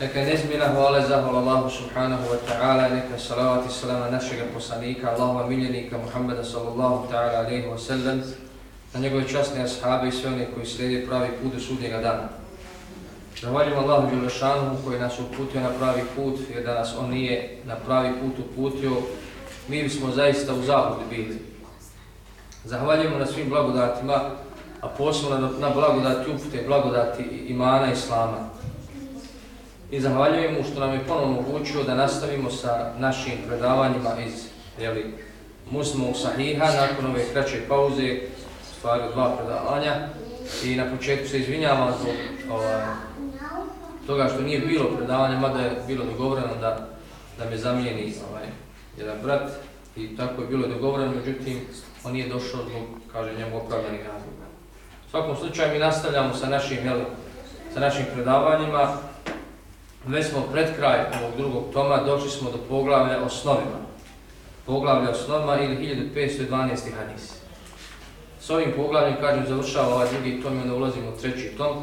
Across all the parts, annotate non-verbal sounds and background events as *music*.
Neka nezmjena hvala zahvala Allahu subhanahu wa ta'ala, neka salavat i salama našega poslanika, Allahova miljenika Muhammeda sallallahu ta'ala alaihi wa sallam, na njegove časne ashabe i sve one koji slijede pravi put do sudnjega dana. Zahvaljujem Allahu Đelešanu koji nas uputio na pravi put, jer da nas on nije na pravi put uputio, mi bismo zaista u zabludi bili. Zahvaljujemo na svim blagodatima, a posebno na blagodati upute, blagodati imana Islama. I zahvaljujem mu što nam je ponovno omogućio da nastavimo sa našim predavanjima iz jeli, Muslimog sahiha nakon ove kraće pauze, stvari dva predavanja. I na početku se izvinjavam zbog ovaj, toga što nije bilo predavanja, mada je bilo dogovoreno da, da me zamijeni ovaj, jedan brat. I tako je bilo dogovoreno, međutim, on nije došao zbog, kaže njemu, opravdanih razloga. U svakom slučaju mi nastavljamo sa našim, jeli, sa našim predavanjima. Već smo pred kraj ovog drugog toma, došli smo do poglavlja osnovima. Poglavlja osnovima ili 1512. hadis. S ovim poglavljem, kažem, završava ovaj drugi tom i onda ulazimo u treći tom.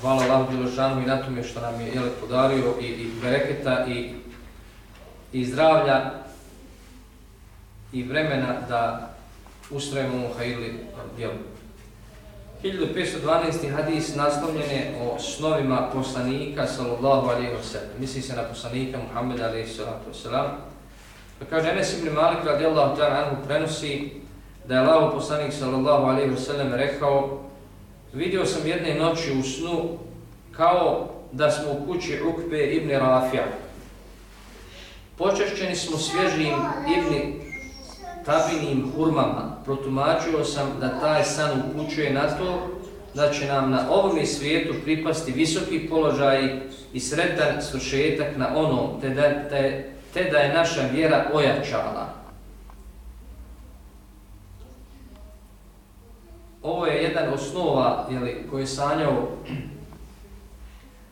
Hvala Allahu Đelešanu i na tome što nam je jele, podario i, i bereketa i, i zdravlja i vremena da ustrajemo u hajili djelu. 1512. hadis naslovljen je o snovima poslanika sallallahu alaihi wa sallam. Misli se na poslanika Muhammeda alaihi sallatu wa sallam. Pa kaže Enes ibn Malik radijallahu ta'ala anhu prenosi da je Allah poslanik sallallahu alaihi wa sallam rekao vidio sam jedne noći u snu kao da smo u kući Ukbe ibn Rafija. Počešćeni smo svježim ibn tabinim hurmama, protumačio sam da taj san upućuje na to da će nam na ovom svijetu pripasti visoki položaj i sretan svršetak na ono, te da, te, te da je naša vjera ojačala. Ovo je jedan osnova jeli, koji je sanjao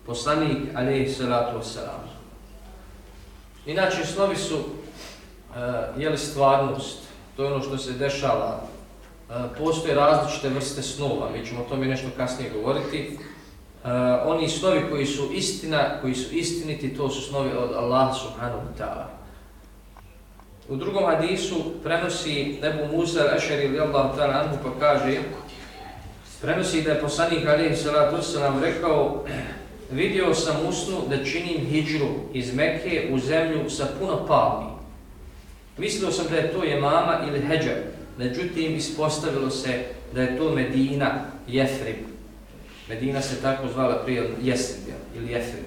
poslanik alaihi salatu wasalam. Inače, snovi su e, uh, jeli stvarnost, to je ono što se dešava. E, postoje različite vrste snova, mi ćemo o tome nešto kasnije govoriti. E, oni snovi koji su istina, koji su istiniti, to su snovi od Allaha subhanahu wa ta'ala. U drugom hadisu prenosi Nebu Musa al-Ashari ili Allah ta'ala anhu pa kaže prenosi da je poslanik alaihi salatu wasalam rekao *clears throat* vidio sam usnu da činim hijđru iz Mekke u zemlju sa puno palmi. Mislio sam da je to Jemama ili Heđar, međutim ispostavilo se da je to Medina Jefrib. Medina se tako zvala prije Jesrib ili Jefrib.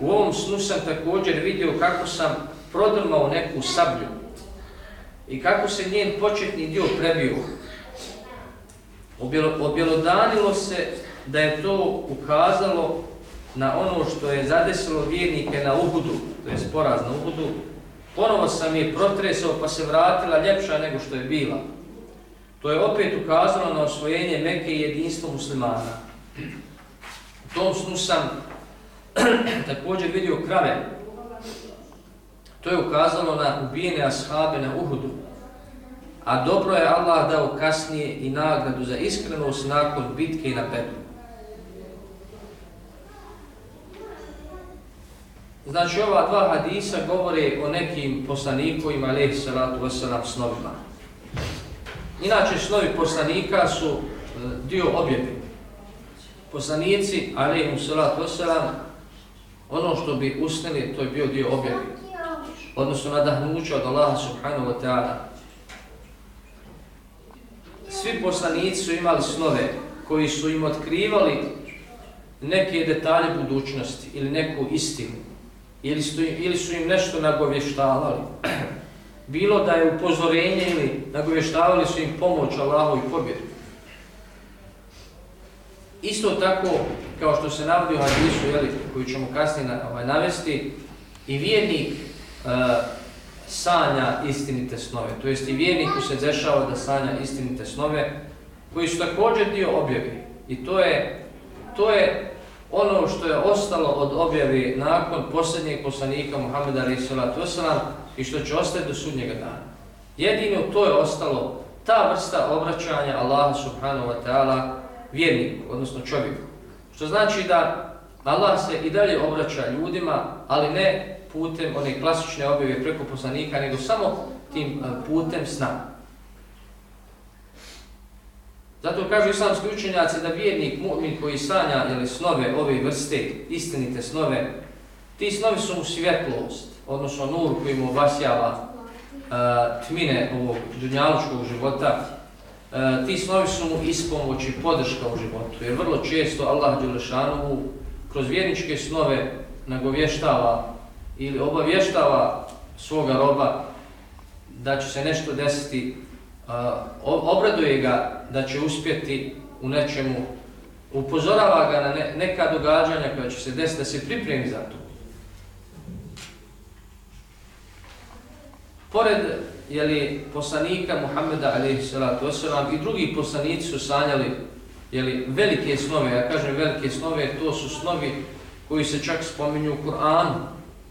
U ovom snu sam također vidio kako sam prodrmao neku sablju i kako se njen početni dio prebio. Objelodanilo se da je to ukazalo na ono što je zadesilo vjernike na Uhudu, to je poraz na Uhudu, Ponovo sam je protresao pa se vratila ljepša nego što je bila. To je opet ukazano na osvojenje Mekke i jedinstvo muslimana. U tom snu sam *clears throat* također vidio krave. To je ukazalo na ubijene ashabe na Uhudu. A dobro je Allah dao kasnije i nagradu za iskrenost nakon bitke na Petru. Znači ova dva hadisa govore o nekim poslanikovima, alaihi salatu wasalam, snovima. Inače, snovi poslanika su e, dio objave. Poslanici, alaihi salatu wasalam, ono što bi usnili, to je bio dio objave. Odnosno nadahnuća od Allaha subhanahu wa ta'ala. Svi poslanici su imali snove koji su im otkrivali neke detalje budućnosti ili neku istinu ili su, ili su im nešto nagovještavali. *clears throat* Bilo da je upozorenje ili nagovještavali su im pomoć Allahu i pobjedu. Isto tako, kao što se navodi u hadisu, jeli, koju ćemo kasnije na, ovaj, navesti, i vjernik e, sanja istinite snove. To jest i vjerniku se dešava da sanja istinite snove koji su također dio objave. I to je, to je ono što je ostalo od objave nakon posljednjeg poslanika Muhammeda a.s. i što će ostati do sudnjega dana. Jedino to je ostalo ta vrsta obraćanja Allaha subhanahu wa ta'ala vjerniku, odnosno čovjeku. Što znači da Allah se i dalje obraća ljudima, ali ne putem one klasične objave preko poslanika, nego samo tim eh, putem sna. Zato kažu islamski učenjaci da vjernik, mu'min koji sanja ili snove ove vrste, istinite snove, ti snovi su mu svjetlost, odnosno nur koji mu obasjava uh, e, tmine ovog dunjalučkog života, uh, ti snovi su mu ispomoć i podrška u životu, jer vrlo često Allah Đelešanovu kroz vjerničke snove nagovještava ili obavještava svoga roba da će se nešto desiti, obraduje ga da će uspjeti u nečemu, upozorava ga na ne, neka događanja koja će se desiti da se pripremi za to. Pored jeli, poslanika Muhammeda a.s. i drugi poslanici su sanjali jeli, velike snove, ja kažem velike snove, to su snovi koji se čak spominju u Kur'anu,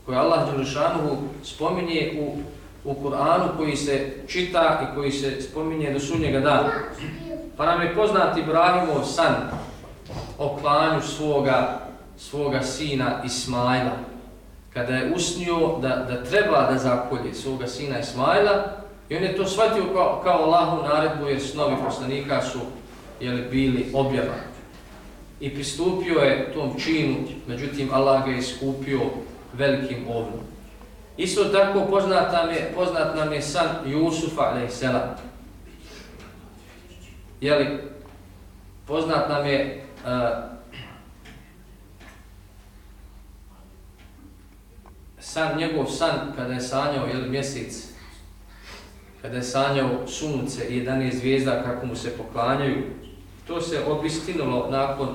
koje Allah Đelešanuhu spominje u, u Kur'anu, koji se čita i koji se spominje do sunnjega dana. Pa nam je poznat Ibrahimov san o klanju svoga, svoga sina Ismaila, kada je usnio da, da treba da zakolje svoga sina Ismaila, i on je to shvatio kao, kao Allahu naredbu, jer snovi poslanika su jeli, bili objavani. I pristupio je tom činu, međutim Allah ga je iskupio velikim ovnom. Isto tako poznat nam je, poznat nam je san Jusufa a.s. Jeli, poznat nam je uh, san, njegov san kada je sanjao jeli, mjesec, kada je sanjao sunce i 11 zvijezda kako mu se poklanjaju, to se obistinulo nakon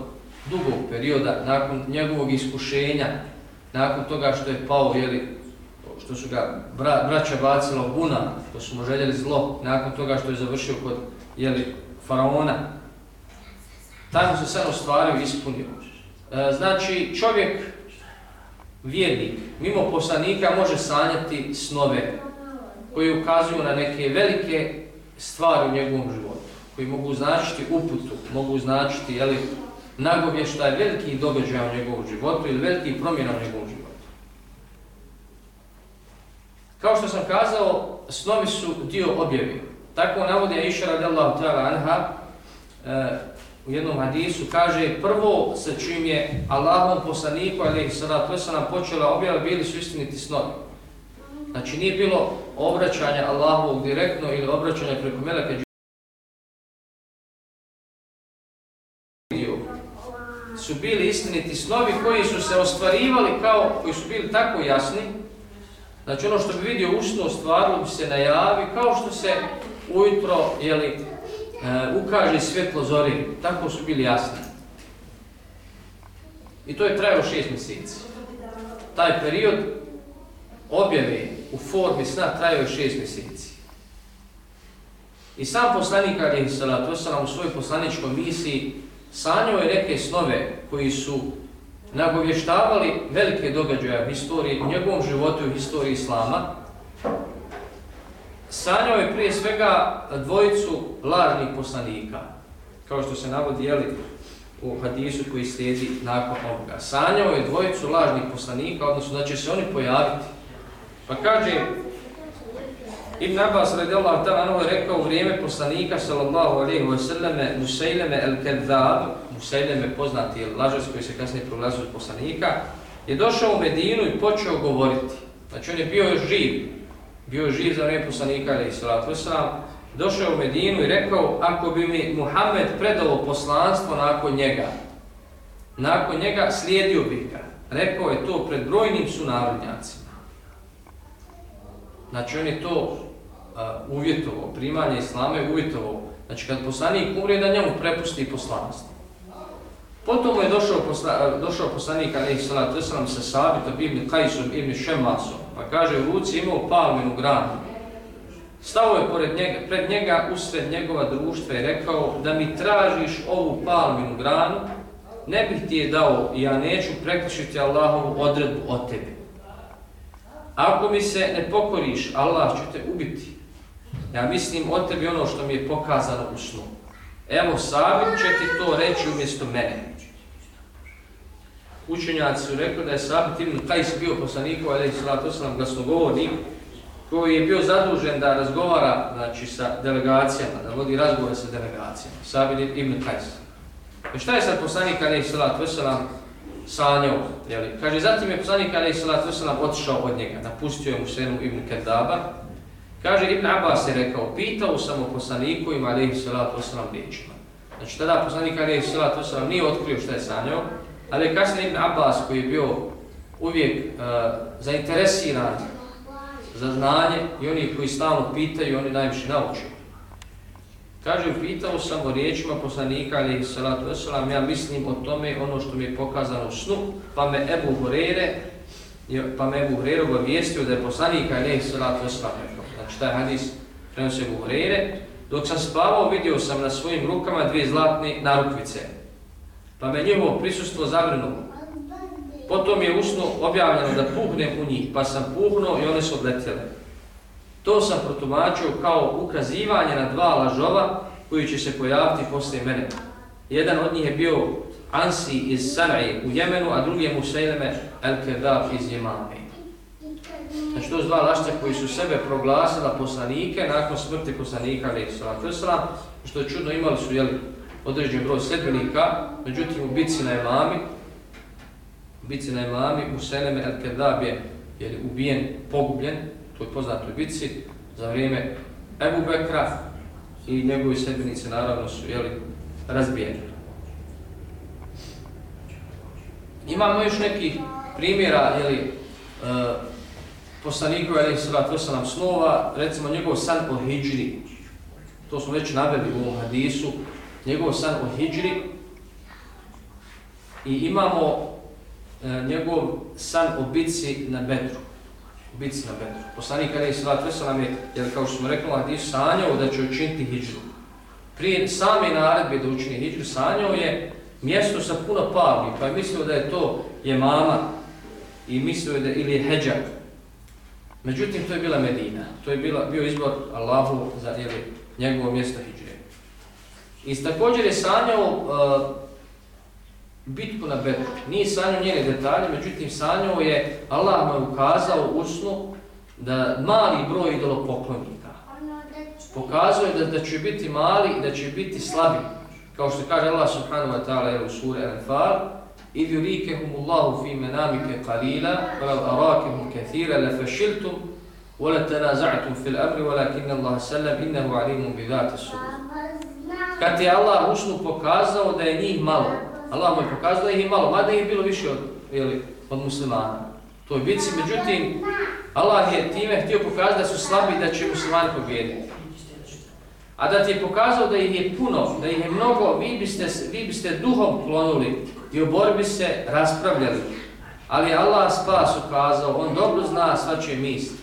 dugog perioda, nakon njegovog iskušenja, nakon toga što je pao, jeli, što su ga bra, braća bacila u buna, što su mu željeli zlo, nakon toga što je završio kod jeli, faraona, tamo se sad ostvario i ispunio. E, znači, čovjek, vjernik, mimo poslanika može sanjati snove koji ukazuju na neke velike stvari u njegovom životu koji mogu značiti uputu, mogu značiti jeli, nagovještaj velikih događaja u njegovom životu ili velikih promjena u njegovom životu. Kao što sam kazao, snovi su dio objave. Tako navodi Aisha radijallahu ta'ala anha e, u jednom hadisu, kaže prvo sa čim je Allahom poslaniku ali sada to se nam počela objava, bili su istiniti snovi. Znači nije bilo obraćanja Allahovog direktno ili obraćanja preko meleka su bili istiniti snovi koji su se ostvarivali kao, koji su bili tako jasni, znači ono što bi vidio usno stvarno bi se najavi kao što se ujutro, jeli, e, ukaže svjetlo zori, tako su bili jasni. I to je trajao šest mjeseci. Taj period objave u formi sna trajao je šest mjeseci. I sam poslanik Ali Salatu to sam u svojoj poslaničkoj misiji sanjao je neke snove koji su nagovještavali velike događaje u historiji, u njegovom životu i u historiji Islama. Sanjao je prije svega dvojicu lažnih poslanika, kao što se navodi jeli, u hadisu koji slijedi nakon ovoga. Sanjao je dvojicu lažnih poslanika, odnosno da će se oni pojaviti. Pa kaže Ibn Abbas radijallahu ta'ala je rekao u vrijeme poslanika sallallahu alejhi ve selleme Musaileme el-Kadzab, Musaileme poznati lažac koji se kasnije proglasio od poslanika, je došao u Medinu i počeo govoriti. Znači on je bio još živ, bio živ za vrijeme poslanika i salatu vesselam, došao u Medinu i rekao ako bi mi Muhammed predao poslanstvo nakon njega, nakon njega slijedio bih ga. Rekao je to pred brojnim sunarodnjacima. Znači on je to uh, uvjetovo, primanje islame uvjetovo. Znači kad poslanik umrije da njemu prepusti poslanstvo. Potom je došao, posla, došao poslanik alaihi salatu wasallam sa sabitom ibn Kajsom ibn Šemasom Pa kaže, u ruci imao palminu granu. Stao je pored njega, pred njega usred njegova društva i rekao da mi tražiš ovu palminu granu, ne bih ti je dao i ja neću prekrišiti Allahovu odredbu od tebi. Ako mi se ne pokoriš, Allah ću te ubiti. Ja mislim od tebi ono što mi je pokazano u snu. Evo, Sabit će ti to reći umjesto mene. Učenjaci su rekli da je Sabit ibn Qais bio poslanikov, ali salatu wasalam, glasnogovornik, koji je bio zadužen da razgovara znači, sa delegacijama, da vodi razgovore sa delegacijama. Sabit ibn Qais. I šta je sad poslanik ali salatu wasalam sanjao? Jeli? Kaže, zatim je poslanik ali salatu wasalam otišao od njega, napustio je mu senu ibn Kedaba. Kaže, Ibn Abbas je rekao, pitao sam o poslaniku im ali salatu wasalam riječima. Znači, tada poslanik ali salatu wasalam nije otkrio šta je sanjao, Ali kasnije Ibn Abbas koji je bio uvijek uh, zainteresiran za znanje i oni koji stalno pitaju, oni najviše naučuju. Kaže, pitao sam o riječima poslanika, ali salatu wasalam, ja mislim o tome ono što mi je pokazano u snu, pa me Ebu Horeire, pa me Ebu Horeire obavijestio da je poslanika, ali salatu wasalam, znači taj hadis prenosi Ebu Horeire, dok sam spavao, vidio sam na svojim rukama dvije zlatne narukvice, pa me njegovo prisustvo zavrnulo. Potom je usno objavljeno da puhnem u njih, pa sam puhnuo i one su odletjele. To sam protumačio kao ukazivanje na dva lažova koji će se pojaviti poslije mene. Jedan od njih je bio Ansi iz Sanaje u Jemenu, a drugi je Musaileme El-Kedaf iz Jemane. Znači to su dva lašća koji su sebe proglasila poslanike nakon smrti poslanika, što je čudno imali su jeli, određen broj sledbenika, međutim u bici na imami, u bici na imami, u Seleme El-Kedab je, je ubijen, pogubljen, to je poznatoj bici, za vrijeme Ebu Bekra i njegovi sledbenici naravno su jeli, razbijeni. Imamo još nekih primjera, jeli, e, poslanikova, ili sada to snova, recimo njegov san o Hidžri, to smo već naveli u ovom hadisu, njegov san o Hidžri i imamo e, njegov san o bitci na Bedru. O bitci na Bedru. Poslanik Ali Isra Tvesa nam je, jer kao što smo rekli, Hadis sanjao da će učiniti Hidžru. Prije same naredbe da učini Hidžru, sanjao je mjesto sa puno palmi, pa je mislio da je to je mama i mislio da ili je heđak. Međutim, to je bila Medina. To je bila, bio izbor Allahu za jeli, njegovo mjesto Hidžru. I također je sanjao uh, bitku na Bedru. Nije sanjao njene detalje, međutim sanjao je, Allah mu ukazao u snu da mali broj idolopoklonika. Pokazuje da, da će biti mali i da će biti slabi. Kao što kaže Allah subhanahu wa ta'ala u suri Al-Anfal, إِذْ يُرِيكَهُمُ اللَّهُ فِي مَنَامِكَ قَلِيلًا وَلَوْ أَرَاكَهُمْ كَثِيرًا لَفَشِلْتُمْ وَلَتَنَازَعْتُمْ فِي الْأَمْرِ وَلَكِنَّ اللَّهَ سَلَّمْ إِنَّهُ عَلِيمٌ بِذَاتِ السُّبُرِ kad je Allah usnu pokazao da je njih malo. Allah mu je pokazao da je njih malo, mada je bilo više od, jeli, od muslimana. To je bici, međutim, Allah je time htio pokazati da su slabi da će muslimani pobijediti. A da ti je pokazao da ih je puno, da ih je mnogo, vi biste, vi biste duhom klonuli i u borbi se raspravljali. Ali Allah spas ukazao, on dobro zna svačije misli.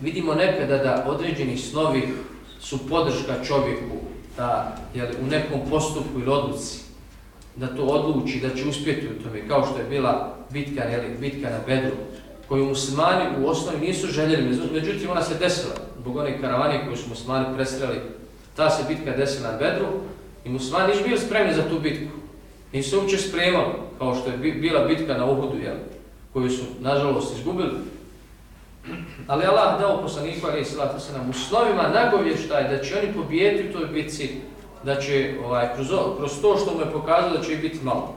Vidimo nekada da određeni snovi su podrška čovjeku da jel, u nekom postupku ili odluci da to odluči, da će uspjeti u tome, kao što je bila bitka, jel, bitka na Bedru, koju muslimani u osnovi nisu željeli, međutim ona se desila, zbog one karavani koju su muslimani presreli, ta se bitka desila na Bedru i muslimani nisu bili spremni za tu bitku. Nisu se uopće spremali, kao što je bila bitka na Uhudu, jel, koju su, nažalost, izgubili, Ali Allah dao poslaniku Ali Islata se nam u nagovještaj da će oni pobijeti u toj bitci, da će ovaj, kroz, kroz to što mu je pokazao da će biti malo.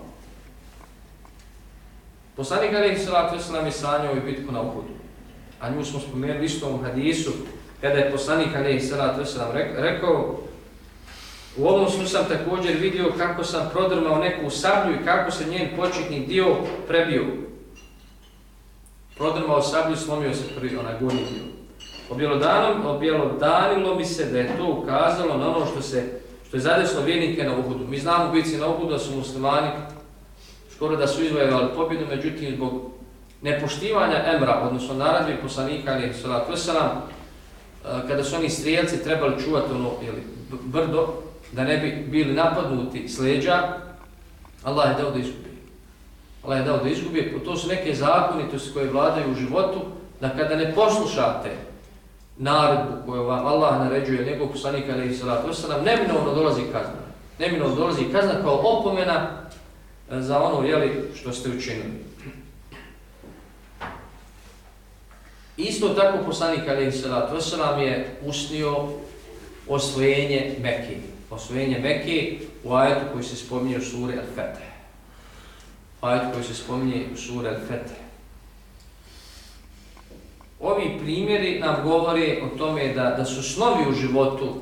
Poslanik Ali Islata se nam je sanjao i bitku na Uhudu. A nju smo spomenuli isto u hadisu, kada je poslanik Ali Islata se nam rekao U ovom snu sam također vidio kako sam prodrmao neku sablju i kako se njen početni dio prebio prodrmao sablju, slomio se prvi onaj gornji dio. Objelodanom, objelodanilo mi se da je to ukazalo na ono što se što je zadeslo vjernike na Uhudu. Mi znamo bici na Uhudu da su muslimani skoro da su izvojevali pobjedu, međutim zbog nepoštivanja emra, odnosno naradbi poslanika ali salatu wasalam, eh, kada su oni strijelci trebali čuvati ono ili brdo, da ne bi bili napadnuti s leđa, Allah je dao da. Allah je dao da izgubi. To su neke zakonitosti koje vladaju u životu, da kada ne poslušate naredbu koju vam Allah naređuje njegov poslanika ili salatu wasalam, neminovno dolazi kazna. Neminovno dolazi kazna kao opomena eh, za ono jeli, što ste učinili. Isto tako poslanik Ali salatu wasalam je usnio osvojenje Mekke. Osvojenje Mekke u ajetu koji se spominje u suri Al-Fatih. Ajet koji se spominje u sura Al-Fatih. Ovi primjeri nam govore o tome da, da su snovi u životu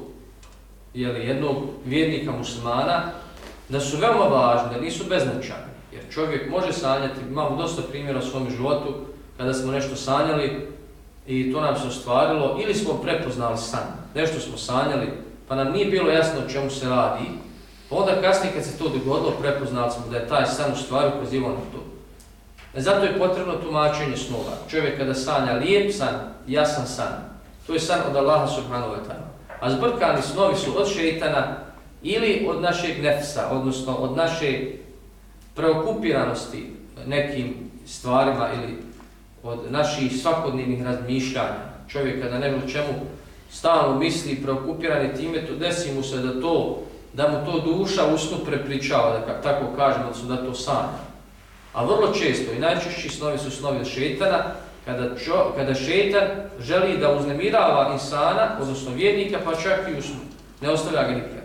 jeli, jednog vjernika muslimana, da su veoma važni, da nisu beznačani. Jer čovjek može sanjati, imamo dosta primjera u svom životu, kada smo nešto sanjali, i to nam se ostvarilo, ili smo prepoznali san, nešto smo sanjali, pa nam nije bilo jasno o čemu se radi, onda kasnije kad se to dogodilo, prepoznali smo da je taj san u stvari ukazivao na to. E zato je potrebno tumačenje snova. Čovjek kada sanja lijep san, jasan san, to je san od Allaha subhanahu wa ta'ala. A zbrkani snovi su od šeitana ili od našeg nefsa, odnosno od naše preokupiranosti nekim stvarima ili od naših svakodnevnih razmišljanja. Čovjek kada ne bilo čemu stalno misli, preokupiran time, to desi mu se da to, da mu to duša usnu prepričava, da tako kažemo, da da to sanja. A vrlo često i najčešći snovi su snovi od šetana, kada, čo, kada šetan želi da uznemirava insana, odnosno vjednika, pa čak i usnu. Ne ostavlja ga nikad.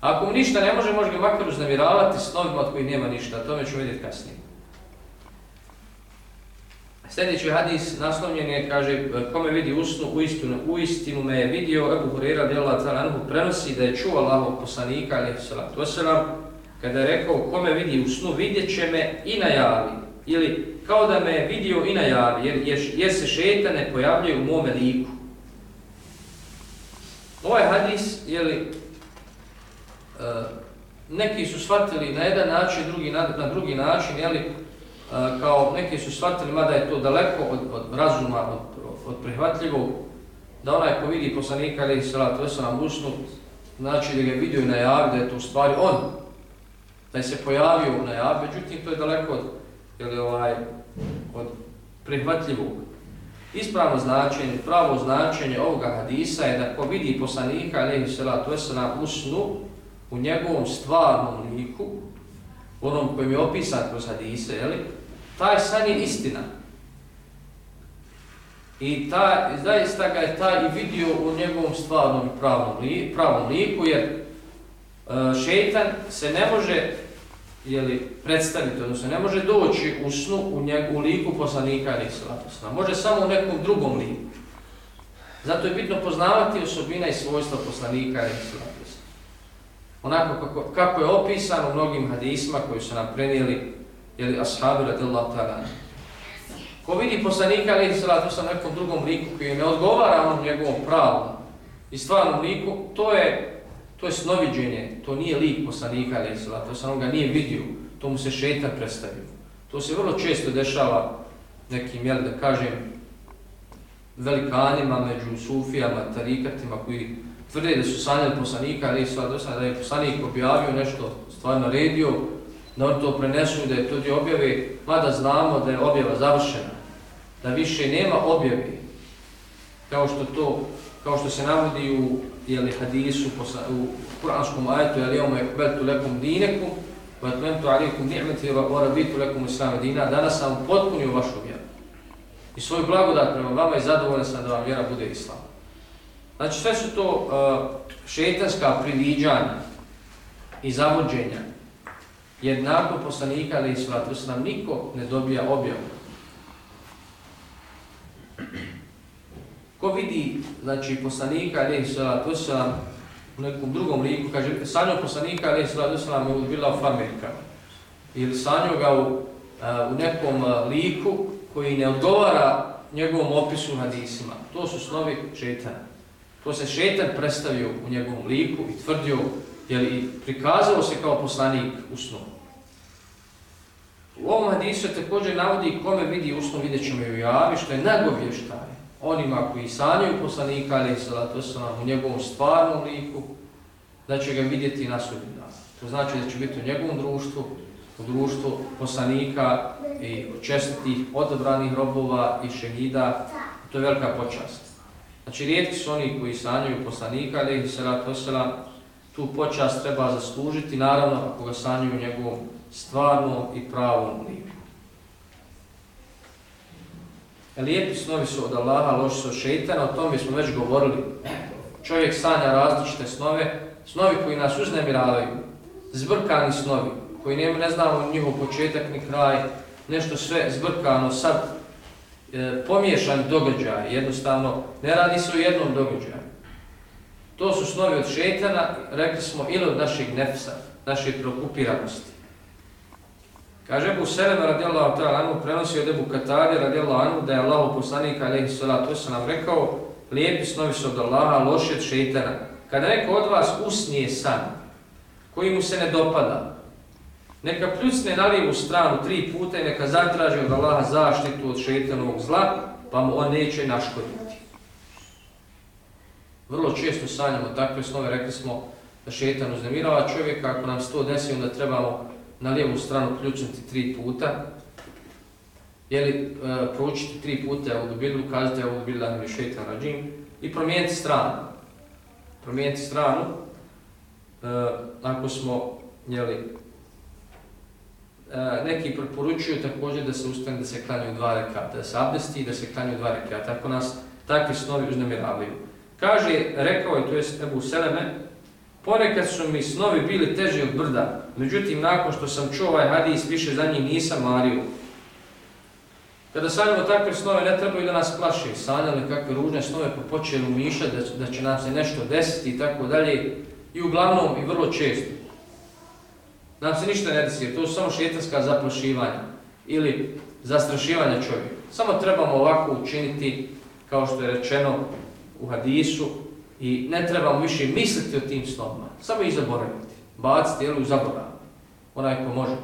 Ako mu ništa ne može, može ga makar uznemiravati snovima od kojih nema ništa. To me ću vidjeti kasnije. Sljedeći hadis naslovljen je, kaže, kome vidi usnu, u istinu, u istinu me je vidio, Ebu Hurira djela Zaranhu, prenosi da je čuo Allahov poslanika, ali salatu wasalam, kada je rekao, kome vidi usnu, vidjet će me i najavi. Ili, kao da me je vidio i najavi, jer, jer, jer se šetane pojavljaju u mome liku. Ovaj hadis, jeli, uh, eh, neki su shvatili na jedan način, drugi na, na drugi način, jeli, Eh, kao neki su shvatili, mada je to daleko od, od razuma, od, od prihvatljivog, da onaj ko vidi poslanika ili salatu wasalam usnu, znači da ga je vidio i najavi da je to u stvari on, da je se pojavio u najavi, međutim to je daleko od, ili ovaj, od prihvatljivog. Ispravno značenje, pravo značenje ovoga hadisa je da ko vidi poslanika ili salatu wasalam usnu u njegovom stvarnom liku, onom kojim je opisan kroz hadise, jeli, taj san je istina. I ta, zaista ga je taj i vidio u njegovom stvarnom i pravom, li, pravom liku, jer e, šeitan se ne može jeli, predstaviti, odnosno ne može doći u snu u, njegu, u liku poslanika ili slatosna. Može samo u nekom drugom liku. Zato je bitno poznavati osobina i svojstva poslanika ili slatosna. Onako kako, kako je opisano u mnogim hadisma koji su nam prenijeli ili ashabi radijallahu ta'ala. Ko vidi poslanika ali salatu sa nekom drugom liku koji ne odgovara onom njegovom pravom i stvarnom liku, to je to je snoviđenje, to nije lik poslanika ali salatu sa on ga nije vidio, to mu se šeta predstavio. To se vrlo često dešava nekim, jel da kažem, velikanima među sufijama, tarikatima koji tvrde da su sanjali poslanika ali salatu sa da je poslanik objavio nešto, stvarno redio, da oni to prenesu da je to objave, mada znamo da je objava završena, da više nema objave, kao što to, kao što se navodi u jeli, hadisu, u kuranskom ajetu, jel omo je kveltu lekom dineku, wa atmemtu alikum ni'meti wa rabitu lekum islam dina, danas sam potpunio vašu vjeru. I svoj blagodat prema vama i zadovoljan sam da vam vjera bude islam. Znači sve su to uh, šetanska priviđanja i zavođenja Jer nakon poslanika, ali islatu islam nam niko ne dobija objavu. Ko vidi, znači, poslanika, ali islatu islam u nekom drugom liku, kaže, sanjo poslanika, ali islatu islam nam je bila u farmerka. Ili sanjo ga u, u nekom liku koji ne odgovara njegovom opisu hadisima. To su snovi šetana. To se šetan predstavio u njegovom liku i tvrdio jer i prikazao se kao poslanik u snu. U ovom hadisu se također navodi kome vidi usno, vidjet ćemo i u javi, što je nagovještaj onima koji sanjaju poslanika, ali salatu u njegovom stvarnom liku, da će ga vidjeti na sudnji dan. To znači da će biti u njegovom društvu, u društvu poslanika i čestitih odabranih robova i šehida, to je velika počast. Znači, rijetki su oni koji sanjaju poslanika, ali salatu wasalam, tu počast treba zaslužiti, naravno, ako ga sanjaju njegovom stvarnom i pravom liku. E, lijepi snovi su od Allaha, loši su od šeitana, o tome smo već govorili. Čovjek sanja različite snove, snovi koji nas uznemiravaju, zbrkani snovi, koji ne, ne znamo njihov početak ni kraj, nešto sve zbrkano, sad e, pomiješan događaj, jednostavno, ne radi se o jednom događaju. To su snovi od šeitana, rekli smo, ili od naših nefsa, naše preokupiranosti. Kaže Ebu Selema radijallahu ta'ala anhu, prenosi od Ebu Katari radijallahu anhu, da je Allah poslanik alaihi salatu wasalam rekao, lijepi snovi su od Allaha, loši od šeitana. Kada neko od vas usnije san, koji mu se ne dopada, neka pljucne na lijevu stranu tri puta i neka zatraži od Allaha zaštitu od šeitanovog zla, pa mu on neće naškoditi. Vrlo često sanjamo takve snove, rekli smo da šetan uznemirava čovjeka, ako nam se to desi, onda trebamo na lijevu stranu ključiti tri puta, jeli, e, proučiti tri puta u dubilu, kazati u dubilu da mi šeitan rađim i promijeniti stranu. Promijeniti stranu, e, ako smo, jeli, e, neki preporučuju također da se ustane da se klanju dva rekata, da se abdesti i da se klanju dva rekata, ako nas takvi snovi uznemiravaju. Kaže, rekao je, to je Ebu Seleme, Ponekad su mi snovi bili teži od brda, međutim, nakon što sam čuo ovaj hadis, više za njih nisam mario. Kada sanjamo takve snove, ne trebaju da nas plaše. Sanjali kakve ružne snove, pa počeli umišljati da, da će nam se nešto desiti i tako dalje. I uglavnom, i vrlo često. Nam se ništa ne desi, to su samo šetanska zaplašivanja ili zastrašivanja čovjeka. Samo trebamo ovako učiniti, kao što je rečeno u hadisu, I ne trebamo više misliti o tim snovima. Samo ih zaboraviti. Baciti ili u zaborav. Onaj ko može.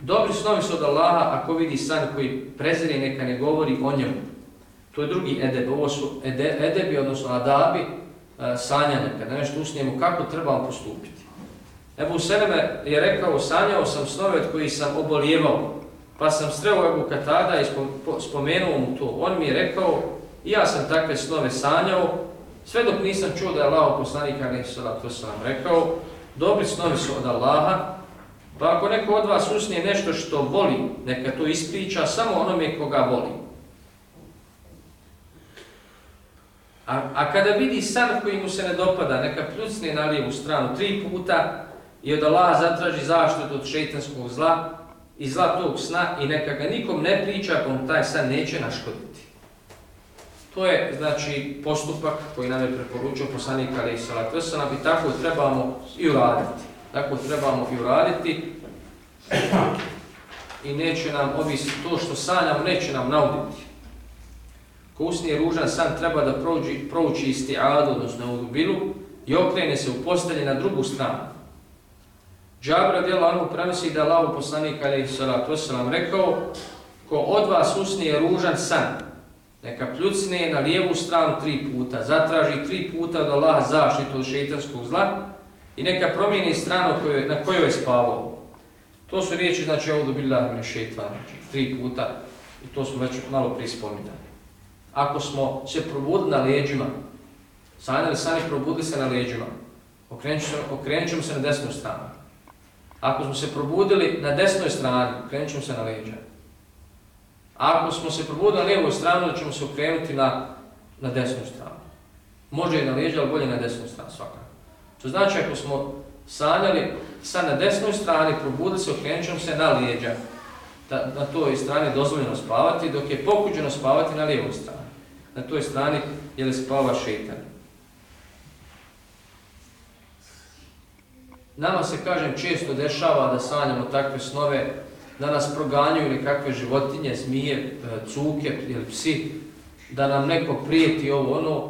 Dobri snovi su od Allaha ako vidi san koji prezire neka ne govori o njemu. To je drugi edeb. Ovo su edebi, odnosno adabi e, sanjanja. Kada nešto usnijemo, kako trebamo postupiti. Ebu Seleme je rekao, sanjao sam snove od kojih sam obolijevao. Pa sam sreo Ebu Katada i spomenuo mu to. On mi je rekao, I ja sam takve snove sanjao, sve dok nisam čuo da je Allah poslanik Ali sada to sam rekao, dobri snovi su od Allaha, pa ako neko od vas usnije nešto što voli, neka to ispriča samo onome koga voli. A, a kada vidi san koji mu se ne dopada, neka pljucne na lijevu stranu tri puta i od Allaha zatraži zaštitu od šeitanskog zla i zla tog sna i neka ga nikom ne priča, pa mu taj san neće naškoditi. To je znači postupak koji nam je preporučio poslanik Ali Salat Vesana i tako trebamo i uraditi. Tako trebamo i uraditi i neće nam ovisiti to što sanjamo, neće nam nauditi. Ko usnije ružan san treba da prouči, prouči isti adu, odnosno u dubinu, i okrene se u postelje na drugu stranu. Džabra djela Anu prenosi da Allah poslanik Ali Salat Vesana rekao ko od vas usnije ružan san, neka pljucne na lijevu stranu tri puta, zatraži tri puta od Allaha zaštitu od šeitanskog zla i neka promijeni stranu koju, na kojoj je spavao. To su riječi, znači, ovo dobili da mi znači, tri puta, i to smo već malo prispominali. Ako smo se probudili na leđima, sanjali sanjih, probudili se na leđima, okrenut ćemo se na desnu stranu. Ako smo se probudili na desnoj strani, okrenut ćemo se na leđima. Ako smo se probudili na lijevu stranu, ćemo se okrenuti na, na desnu stranu. Može i na lijeđa, ali bolje na desnu stranu svakako. To znači, ako smo sanjali sad na desnoj strani, probudili se, okrenut ćemo se na lijeđa. Da, na toj strani je dozvoljeno spavati, dok je pokuđeno spavati na lijevoj strani. Na toj strani je li spava šetan. Nama se, kažem, često dešava da sanjamo takve snove da nas proganjaju nekakve kakve životinje, zmije, e, cuke ili psi, da nam neko prijeti ovo ono,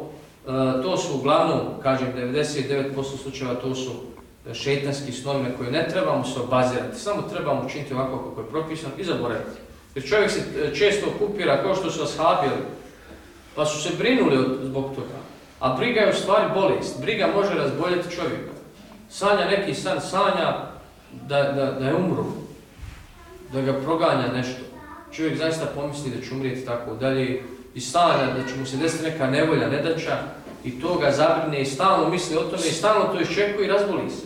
e, to su uglavnom, kažem, 99% slučajeva to su e, šetanski snovi na koje ne trebamo se obazirati, samo trebamo učiniti ovako kako je propisano i zaboraviti. Jer čovjek se često okupira kao što su ashabili, pa su se brinuli od, zbog toga. A briga je u stvari bolest. Briga može razboljeti čovjeka. Sanja neki san, sanja da, da, da je umru, da ga proganja nešto. Čovjek zaista pomisli da će umrijeti tako dalje i sanja da će mu se desiti neka nevolja, nedača i to ga zabrine i stalno misli o tome i stalno to iščekuje i razboli se.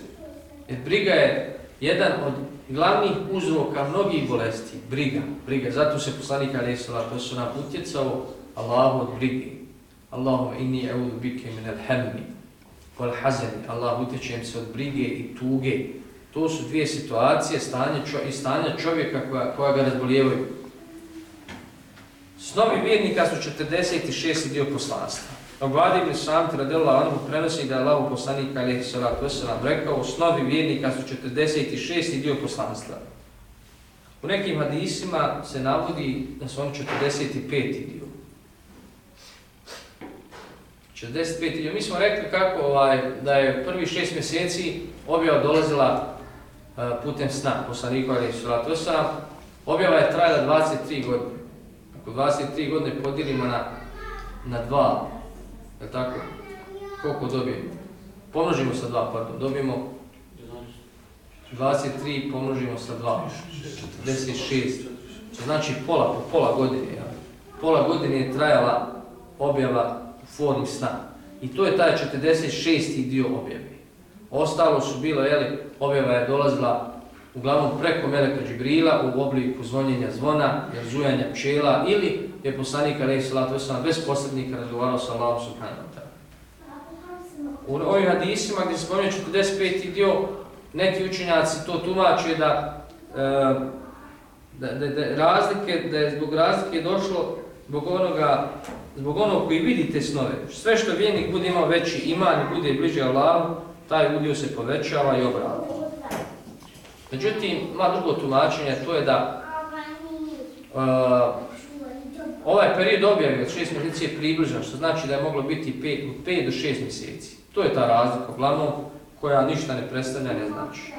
Jer briga je jedan od glavnih uzroka mnogih bolesti. Briga, briga. Zato se poslanik Ali Sala, to su nam utjecao Allahu od brige. Allahum inni eudu bike min al-hammi wal hazani. Allah utječem se od brige i tuge. To su dvije situacije stanje čo, i stanja čovjeka koja, koja ga razbolijevaju. Snovi vjernika su 46. dio poslanstva. Obadi ibn Sam Tradela Anhu prenosi da je Allah poslanika alaihi salatu wasalam rekao snovi vjernika su 46. dio poslanstva. U nekim hadisima se navodi da su oni 45. dio. 45. dio. Mi smo rekli kako ovaj, da je prvi šest mjeseci objava dolazila E, putem sna poslanika Ali salatu Osalam. Objava je trajala 23 godine. Ako 23 godine podijelimo na, na dva, Je tako? Koliko dobijemo? Pomnožimo sa dva, pardon. Dobijemo 23, pomnožimo sa 2. 46. To znači pola, po pola godine. Ja. Pola godine je trajala objava u formi sna. I to je taj 46. dio objave. Ostalo su bilo, jeli, objava je dolazila uglavnom preko Meleka Džibrila u obliku zvonjenja zvona, zujanja pčela ili je poslanik Ali Salatu Veselam bez posrednika razgovarao sa Allahom Subhanahu ta'ala. U ovim hadisima gdje se spominje 45. dio, neki učenjaci to tumače da, da, da, da, razlike, da je zbog razlike došlo zbog onoga, zbog onog koji vidite snove. Sve što vjernik bude imao veći iman i bude bliže Allahu, taj udio se povećava i obravlja. Međutim, ima drugo tumačenje, to je da uh, ovaj period objave od šest mjeseci je približan, što znači da je moglo biti 5 do 6 mjeseci. To je ta razlika, uglavnom, koja ništa ne predstavlja, ne znači.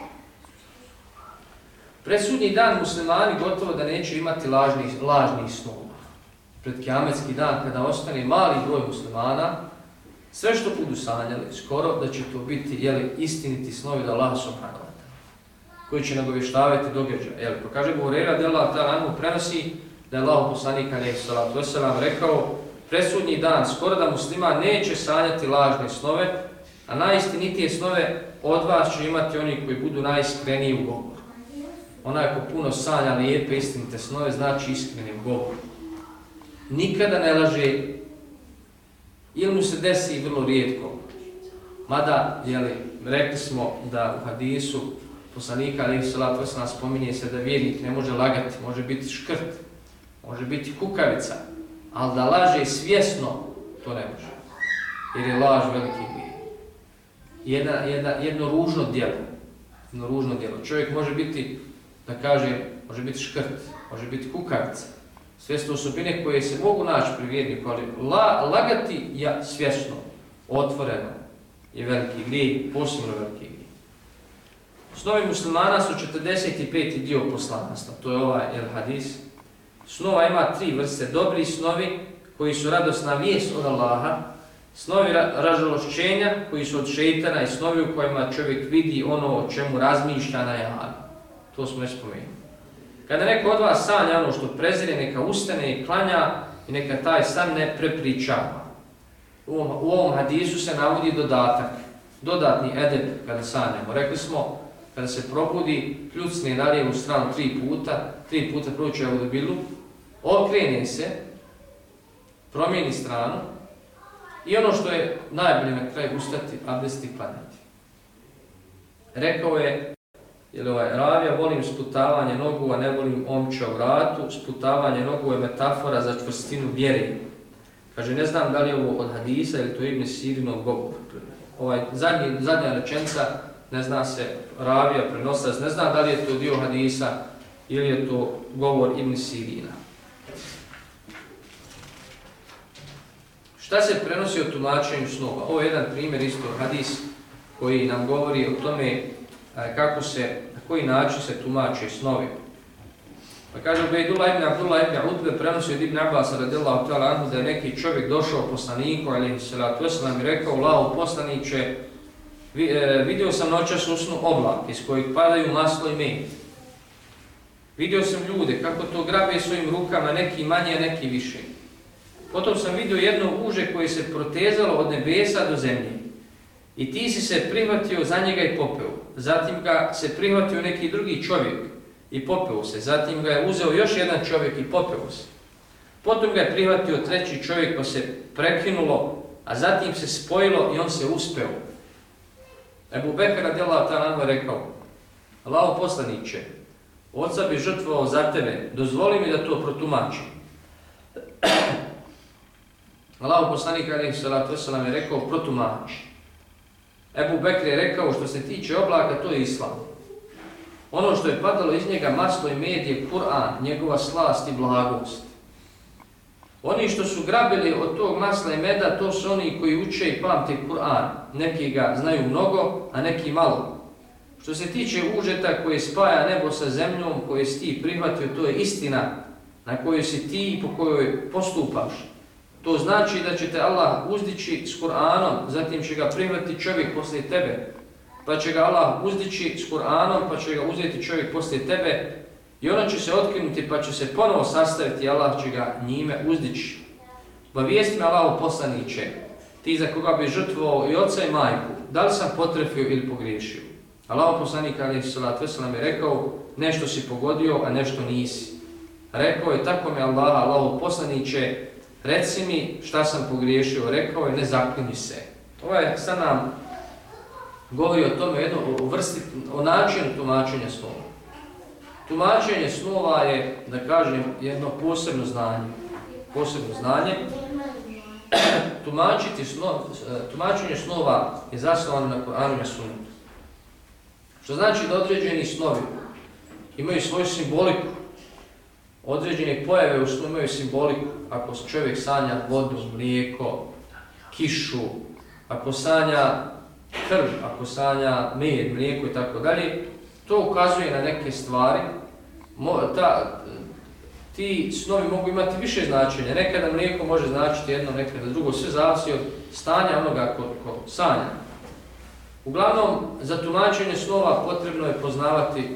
Presudnji dan muslimani gotovo da neće imati lažnih, lažnih snova. Pred kiametski dan, kada ostane mali broj muslimana, sve što budu sanjali, skoro da će to biti jeli, istiniti snovi da Allah subhanahu koji će nagovještavati događaj. Jeli, pa kaže Buhurera, da Allah ta ranu prenosi da je Allah poslanik alaih salatu wasalam rekao presudnji dan, skoro da muslima neće sanjati lažne snove, a najistinitije snove od vas će imati oni koji budu najiskreniji u govoru. Onaj ko puno sanja lijepe istinite snove, znači iskreni u govoru. Nikada ne laže, ili mu se desi vrlo rijetko. Mada, jeli, rekli smo da u hadisu poslanika ali salat vesselam spominje se da vjernik ne može lagati, može biti škrt, može biti kukavica, ali da laže svjesno to ne može. Jer je laž veliki grijeh. Jedna, jedna, jedno ružno djelo. Jedno ružno djelo. Čovjek može biti, da kaže, može biti škrt, može biti kukavica. Sve su osobine koje se mogu naći pri vjerniku, ali la, lagati ja svjesno, otvoreno je veliki grijeh, posebno veliki grijeh. Snovi muslimana su 45. dio poslanstva, to je ovaj El Hadis. Snova ima tri vrste, dobri snovi koji su radosna vijest od Allaha, snovi ražalošćenja koji su od šeitana i snovi u kojima čovjek vidi ono o čemu razmišlja na javi. To smo već spomenuli. Kada neko od vas sanja ono što prezire, neka ustane i klanja i neka taj san ne prepričava. U ovom, u ovom hadisu se navodi dodatak, dodatni edep kada sanjamo. Rekli smo, kada se probudi, kljucne na lijevu stranu tri puta, tri puta proučuje ovu debilu, okrene se, promijeni stranu i ono što je najbolje na kraju ustati, abdesti i klanjati. Rekao je, jer ovaj, ravija, volim sputavanje nogu, a ne volim omča u vratu, sputavanje nogu je metafora za čvrstinu vjere. Kaže, ne znam da li je ovo od hadisa ili to je Ibn Sirinov govor. Ovaj, zadnji, zadnja rečenca, ne zna se ravija, prenosac, ne zna da li je to dio hadisa ili je to govor Ibn Sirina. Šta se prenosi o tumačenju snova? Ovo je jedan primjer isto hadis koji nam govori o tome eh, kako se, koji način se tumače snovi. Pa kaže Ubejdullah ibn Abdullah ibn Utbe prenosi od Ibn Abbas radijallahu ta'ala anhu da je neki čovjek došao poslaniku alaihi salatu wasalam i rekao lao poslaniće e, vidio sam noćas usnu oblak iz kojeg padaju maslo i med. Vidio sam ljude kako to grabe svojim rukama, neki manje, neki više. Potom sam vidio jedno uže koje se protezalo od nebesa do zemlje. I ti si se prihvatio za njega i popeo. Zatim ga se prihvatio neki drugi čovjek i popeo se. Zatim ga je uzeo još jedan čovjek i popeo se. Potom ga je prihvatio treći čovjek pa se prekinulo, a zatim se spojilo i on se uspeo. Ebu Bekir radijallahu ta nama rekao, Lao poslaniće, oca bi žrtvovao za tebe, dozvoli mi da to protumačim. *clears throat* Lao poslanik alaihi salatu wasalam je rekao, protumači. Ebu Bekr je rekao, što se tiče oblaka, to je islam. Ono što je padalo iz njega maslo i med je Kur'an, njegova slast i blagost. Oni što su grabili od tog masla i meda, to su oni koji uče i pamte Kur'an. Neki ga znaju mnogo, a neki malo. Što se tiče užeta koje spaja nebo sa zemljom, koje si ti prihvatio, to je istina na kojoj si ti i po kojoj postupaš. To znači da će te Allah uzdići s Kur'anom, zatim će ga primati čovjek poslije tebe, pa će ga Allah uzdići s Kur'anom, pa će ga uzeti čovjek poslije tebe i ono će se otkinuti pa će se ponovo sastaviti i Allah će ga njime uzdići. Pa vijest me Allah poslaniće, ti za koga bi žrtvovao i oca i majku, da li sam potrefio ili pogriješio? Allah poslanik Ali Salat Veselam je rekao, nešto si pogodio, a nešto nisi. Rekao je, tako mi Allah, Allah poslaniće, reci mi šta sam pogriješio, rekao je, ne zaklini se. Ovo je sad nam govori o tome jedno, o vrsti, o načinu tumačenja snova. Tumačenje snova je, da kažem, jedno posebno znanje. Posebno znanje. *clears throat* Tumačiti snov, e, tumačenje snova je zasnovano na Koranu i Sunnetu. Što znači da određeni snovi imaju svoju simboliku. Određene pojave u snu imaju simboliku. Ako čovjek sanja vodu, mlijeko, kišu, ako sanja krv, ako sanja med, mlijeko i tako dalje, to ukazuje na neke stvari. Mo, ta, ti snovi mogu imati više značenja. Nekada mlijeko može značiti jedno, nekada drugo. Sve zavisi od stanja onoga ko, ko sanja. Uglavnom, za tumačenje snova potrebno je poznavati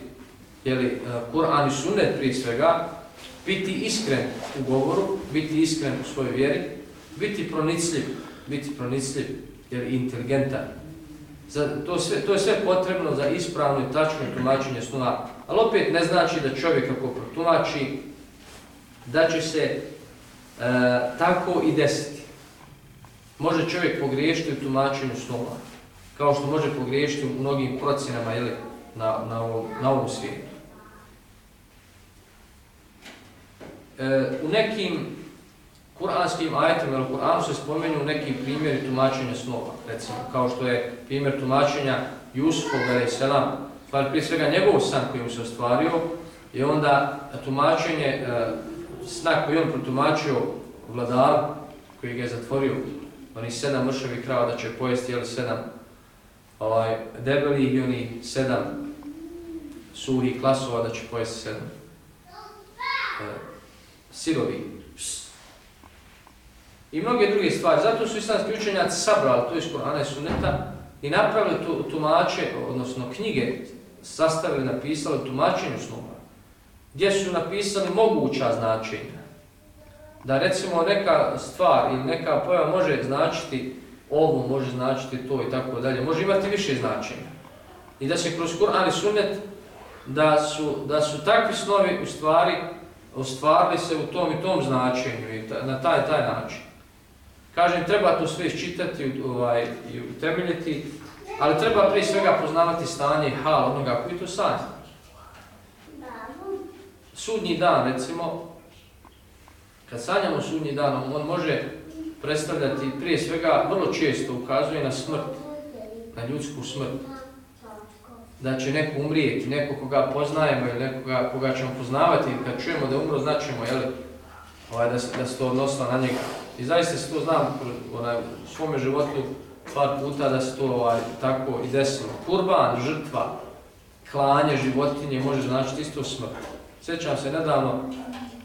jeli, eh, Kur'an i Sunnet prije svega, biti iskren u govoru, biti iskren u svojoj vjeri, biti pronicljiv, biti pronicljiv, jer inteligentan. Za, to, sve, to je sve potrebno za ispravno i tačno tumačenje snova. Ali opet ne znači da čovjek ako protumači, da će se e, tako i desiti. Može čovjek pogriješiti u tumačenju snova, kao što može pogriješiti u mnogim procjenama ili na, na, ovom, na ovom svijetu. E, u nekim kuranskim ajetima ili Kur'anu se spomenju neki primjeri tumačenja snova, recimo, kao što je primjer tumačenja Jusufa, gdje selam, stvar prije svega njegov san koji mu se ostvario, i onda tumačenje e, sna koji on protumačio vladar, koji ga je zatvorio, oni sedam mršavi krava da će pojesti, ali sedam ovaj, debeli i oni sedam suhih klasova da će pojesti sedam. E, sirovi i mnoge druge stvari. Zato su islamski učenjaci sabrali to iz Korana i Sunneta i napravili tu, tumače, odnosno knjige, sastavili, napisali tumačenju snova, gdje su napisali moguća značenja. Da recimo neka stvar ili neka pojava može značiti ovo, može značiti to i tako dalje, može imati više značenja. I da se kroz Kur'an i Sunnet, da su, da su takvi snovi u stvari ostvarili se u tom i tom značenju i na taj taj način. Kažem, treba to sve iščitati ovaj, i utemeljiti, ali treba prije svega poznavati stanje i hal onoga koji to sanja. Sudnji dan, recimo, kad sanjamo sudnji dan, on može predstavljati prije svega, vrlo često ukazuje na smrt, na ljudsku smrt. Da će neko umrijeti, neko koga poznajemo ili nekoga koga ćemo poznavati, kad čujemo da umro, značimo jeli, ovaj, da, se, da se to odnosilo na njega. I zaista se to znam onaj, u svome životu, par puta da se to ovaj, tako i desilo. Kurban, žrtva, klanje životinje može značiti isto smrt. Sjećam se nedavno,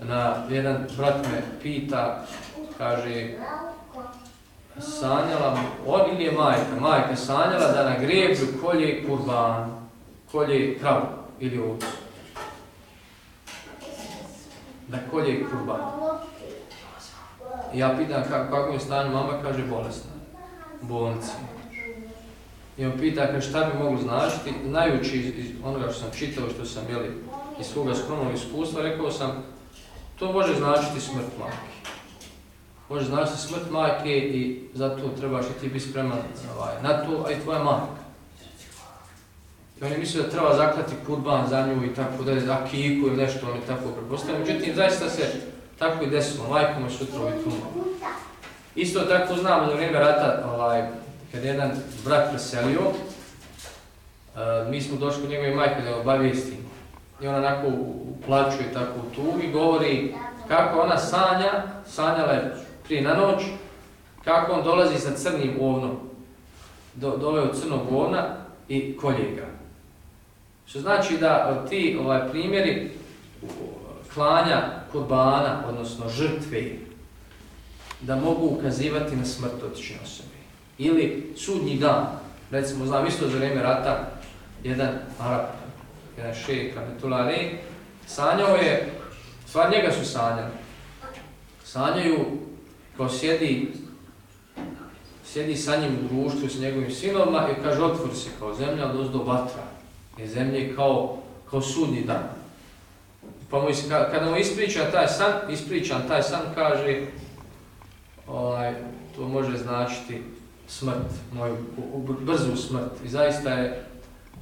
na jedan brat me pita, kaže, sanjala, on ili je majka, majka sanjala da na greblju kolje kurban, kolje kravu ili ovcu. Da kolje kurban. I ja pitan kako, kako je stan mama kaže bolesna, bolnici. I on pita kaže šta bi moglo značiti, znajući iz, iz onoga što sam čitao, što sam jeli, iz svoga skromnog iskustva, rekao sam, to može značiti smrt majke. Može značiti smrt majke i zato trebaš i ti biti spreman ovaj, na to, a i tvoja majka. I oni misle da treba zaklati kurban za nju i tako da je za kiku ili nešto, oni tako prepostavljaju. Međutim, zaista se tako i desilo, majkom je sutra ovaj tumor. Isto tako znam, za vrijeme rata, ovaj, kad je jedan brat preselio, uh, mi smo došli kod njegove majke da obavijesti I ona onako uplačuje tako u tu i govori kako ona sanja, sanjala je prije na noć, kako on dolazi sa crnim ovnom, do, dole od crnog ovna i kolje ga. Što znači da e, ti ovaj primjeri e, klanja kurbana, odnosno žrtve, da mogu ukazivati na smrt otične osobe. Ili sudnji dan, recimo, znam isto za vrijeme rata, jedan Arab, jedan šejk, kapitulari, sanjao je, stvar njega su sanjali, sanjaju kao sjedi, sjedi sa njim u društvu s njegovim sinovima i kaže, otvori se kao zemlja, dozdo vatra, je zemlje kao, kao sudnji dan. Pa mu, kada mu ispriča taj san, ispričan taj san, kaže, ovaj, to može značiti smrt, moju brzu smrt. I zaista je,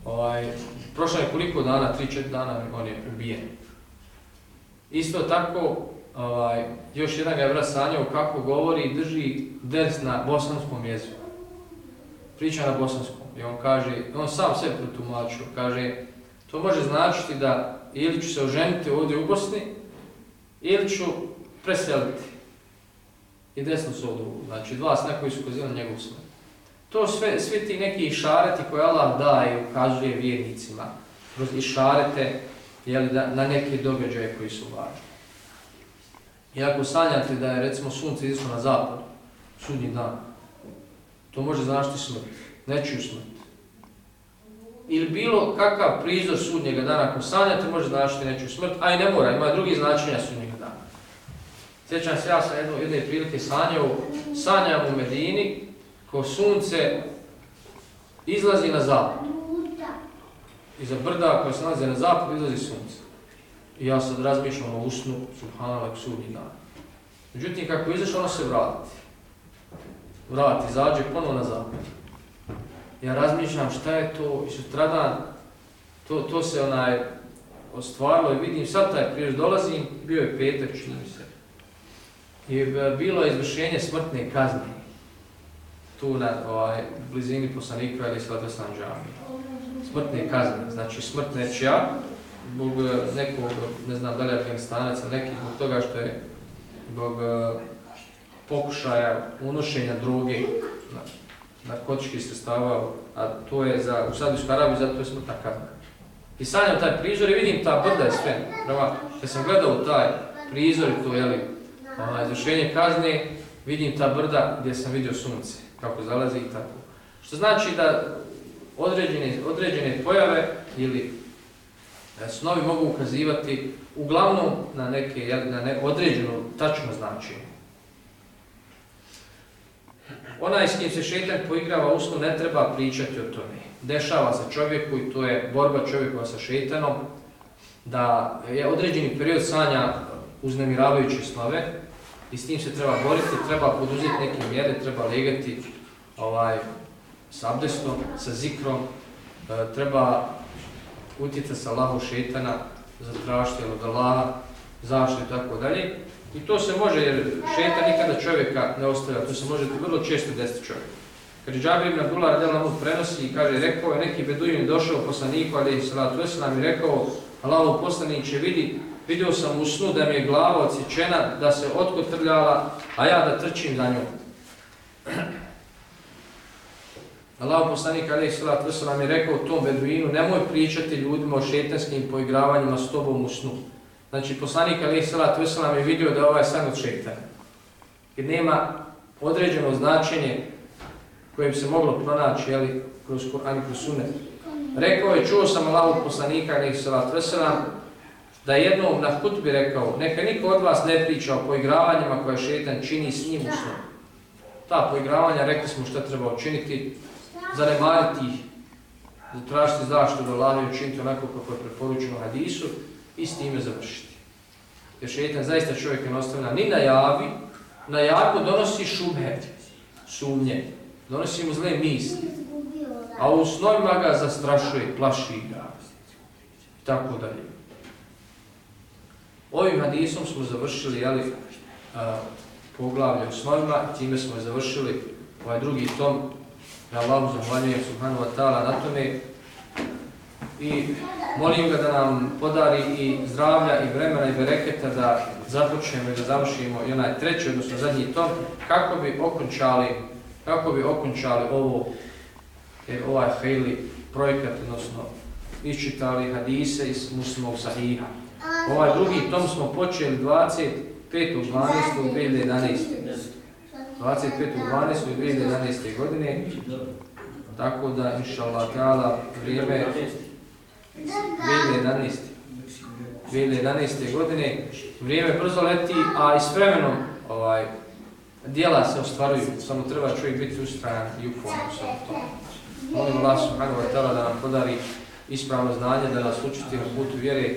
ovaj, prošlo je koliko dana, 3-4 dana, on je ubijen. Isto tako, ovaj, još jedan ga je vrat sanjao kako govori i drži ders na bosanskom jeziku. Priča na bosanskom. I on kaže, on sam sve protumačio, kaže, to može značiti da ili ću se oženiti ovdje u Bosni, ili ću preseliti. I desno su ovdje, znači dva sna koji su kozili na njegov smrt. To sve, svi ti neki išareti koje Allah daje i ukazuje vjernicima, kroz išarete jeli, da, na neke događaje koji su važni. I ako sanjate da je recimo sunce izišlo na zapad, sudnji dan, to može značiti smrt, nečiju smrt. Ili bilo kakav prizor sudnjega dana ako sanjate, može značiti nečiju smrt, a i ne mora, ima drugi značenja sudnjega dana. Sjećam se, ja sa jedno, jedne prilike sanjao, sanjam u Medini, ko sunce izlazi na zapad. Iza brda koja se nalazi na zapad, izlazi sunce. I ja sad razmišljam o usnu, subhanalak, sudnji dan. Međutim, kako izaš, ono se vrati. Vrati, zađe ponovo na zapad. Ja razmišljam šta je to, i sutradan, to, to se onaj ostvarilo i vidim, sad taj prijež dolazim, bio je petak, čini se. I e, bilo je izvršenje smrtne kazne. Tu na ovaj, blizini poslanika ili sada sam džami. Smrtne kazne, znači smrt nečija, zbog e, nekog, ne znam da li Afganistanac, neki zbog toga što je zbog e, pokušaja unošenja droge, narkotičkih sredstava, a to je za, u Sadijsku Arabiju, zato je smrtna kazna. I sanjam taj prizor i vidim ta brda je sve. Prema, kad sam gledao taj prizor i to je a, izvršenje kazne, vidim ta brda gdje sam vidio sunce, kako zalazi i tako. Što znači da određene, određene pojave ili e, snovi mogu ukazivati uglavnom na neke na ne, određeno tačno značenje. Onaj s kim se šetan poigrava usno ne treba pričati o tome. Dešava se čovjeku i to je borba čovjekova sa šetanom da je određeni period sanja uznemiravajuće snove i s tim se treba boriti, treba poduzeti neke mjere, treba legati ovaj, s abdestom, sa zikrom, e, treba utjecati sa Allahom šetana, zatrašiti od Allaha, zašto i tako dalje. I to se može, jer šeta nikada čovjeka ne ostavlja, to se može vrlo često desiti čovjek. Kad je Džabir ibn Abdullah radijalahu prenosi i kaže, rekao je neki beduin došao poslaniku, ali salatu wasalam i rekao, Allahov poslaniće vidi, vidio sam u snu da mi je glava odsječena, da se otkotrljala, a ja da trčim za njom. *clears throat* Allah poslanik ali salatu wasalam je rekao tom beduinu, nemoj pričati ljudima o šetanskim poigravanjima s tobom u snu. Znači, poslanik alaihi salatu wasalam je vidio da ovaj san od šetana. Jer nema određeno značenje koje bi se moglo pronaći, jeli, kroz Kur'an i kroz sunet. Rekao je, čuo sam Allahog poslanika, alaihi salatu wasalam, da jednom na hutbi rekao, neka niko od vas ne priča o poigravanjima koje šetan čini s njim u snu. Ta poigravanja, rekli smo šta treba učiniti, zanemariti ih, zatražiti zaštitu do Allaha i učiniti onako kako je preporučeno hadisu i s time završiti. Jer šetan zaista čovjek ne ostavlja ni na javi, na javu donosi šubhe, sumnje, donosi mu zle misli, a u snovima ga zastrašuje, plaši ga i tako dalje. Ovim hadisom smo završili jeli, a, poglavlje u snovima time smo završili ovaj drugi tom na Allahu zahvaljujem subhanahu wa ta'ala na tome i molim ga da nam podari i zdravlja i vremena i bereketa da započnemo i da završimo i onaj treći, odnosno zadnji tom, kako bi okončali, kako bi okončali ovo, jer ovaj hejli projekat, odnosno iščitali hadise iz muslimog sahiha. Ovaj drugi tom smo počeli 25.12.2011. 25.12.2011. godine. Tako da, inša Allah, vrijeme 2011. 2011. godine. Vrijeme brzo leti, a i s vremenom ovaj, dijela se ostvaruju. Samo treba čovjek biti ustrajan i uporan sa to. Molim Allah subhanahu wa ta'ala da nam podari ispravno znanje, da nas učiti na putu vjere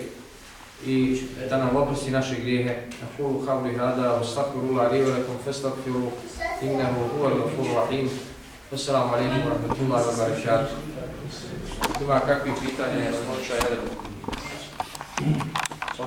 i da nam oprosti naše grijehe. Ahulu havli hada, ostakuru la riva lekom festakfiru, innehu huva gafuru rahim. Assalamu alaikum wa rahmatullahi wa barakatuh. Ima kakvi pitanja, slučaj, jedan.